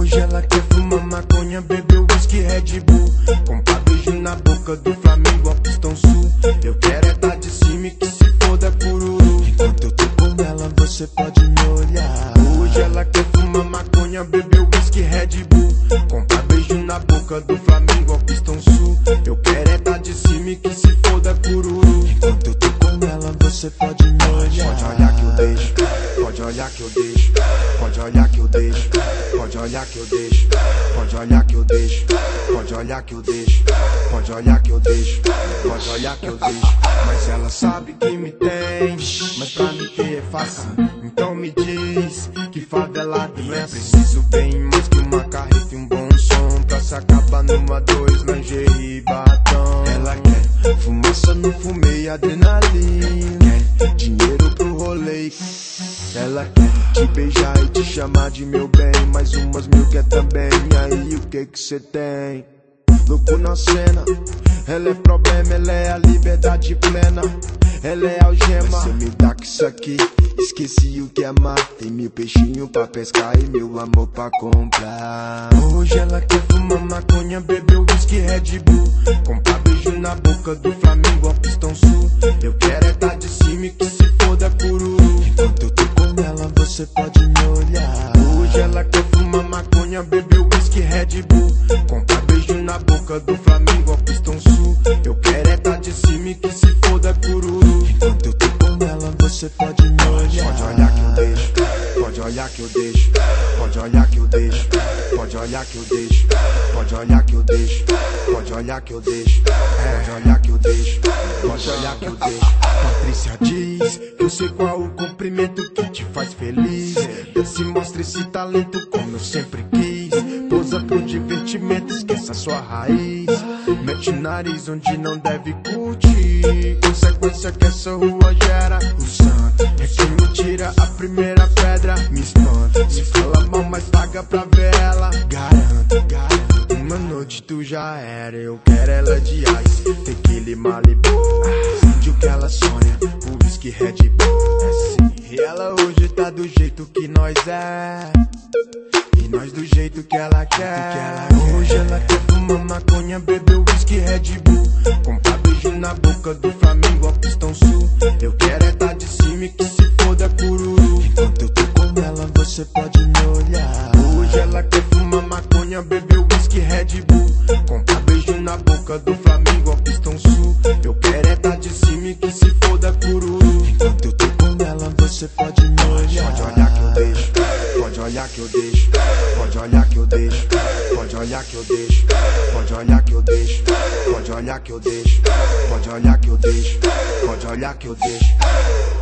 Hoje ela quer fumar maconha, beber whisky Red Bull. Comprar beijo na boca do Flamengo, a Pistão Sul. Eu quero é tá de cima que se foda cururu. Enquanto eu tô com ela, você pode boca do Flamengo, a Pistão Sul. Eu quero é tá de cima e que se foda cururu Enquanto eu tô com ela, você pode me olhar. Pode olhar que eu deixo, pode olhar que eu deixo. Pode olhar que eu deixo, pode olhar que eu deixo, pode olhar que eu deixo, pode olhar que eu deixo, pode olhar que eu deixo, pode olhar que eu deixo. Mas ela sabe que me tem, mas pra me ter é fácil. Então me diz que favelado é preciso bem mais que uma carreta e um bom acabar numa dois lingerie e batom. Ela quer fumaça no fumei, adrenalina. Quer dinheiro pro rolê. Ela quer te beijar e te chamar de meu bem. Mais umas mil quer também. E aí, o que que cê tem? Louco na cena. Ela é problema, ela é a liberdade plena. Ela é algema. Cê me dá que isso aqui. Esqueci o que é amar. Tem mil peixinhos pra pescar e meu amor pra comprar. Hoje ela quer fumar maconha, beber whisky Red Bull. Comprar beijo na boca do Flamengo, a Pistão Sul. Eu quero é tá de cima e que se foda cururu. Enquanto eu tô com ela, você pode me olhar. Hoje ela quer fumar maconha, beber whisky Red Bull. Comprar beijo na boca do Flamengo, a Pistão Sul. Pode olhar. Que eu deixo, pode olhar que eu deixo, pode olhar que eu deixo, pode olhar que eu deixo, pode olhar que eu deixo, pode olhar que eu deixo, pode olhar que eu deixo, pode olhar que eu deixo. Patrícia diz que eu sei qual o cumprimento que te faz feliz. Se mostra esse talento como eu sempre quis. Pousa pro divertimento, esqueça sua raiz. Mete o nariz onde não deve Consequência que essa rua gera. O santo é quem me tira a primeira pedra. Me espanta. Se fala mal, mas paga pra ver ela. Garanto, garanto. Uma noite tu já era. Eu quero ela de ice. Tequila e Malibu. Sente o que ela sonha. O whisky Red Bull. É sim. E ela hoje tá do jeito que nós é. E nós do jeito que ela quer. Hoje ela quer fumar maconha, beber whisky Red Bull. Comprar beijo na boca do Flamengo, a Pistão Sul. Eu quero é tá de cima e que se foda cururu. Enquanto eu tô com ela, você pode me olhar. Hoje ela quer fumar maconha, beber whisky Red Bull. Comprar beijo na boca do Flamengo, a Pistão Sul. Eu quero é tá de cima e que se foda cururu. Enquanto eu tô com ela, você pode me olhar. Pode olhar que eu deixo, pode olhar que eu deixo, pode olhar que eu deixo, pode olhar que eu deixo, pode olhar que eu deixo, pode olhar que eu deixo, pode olhar que eu deixo, pode olhar que eu deixo.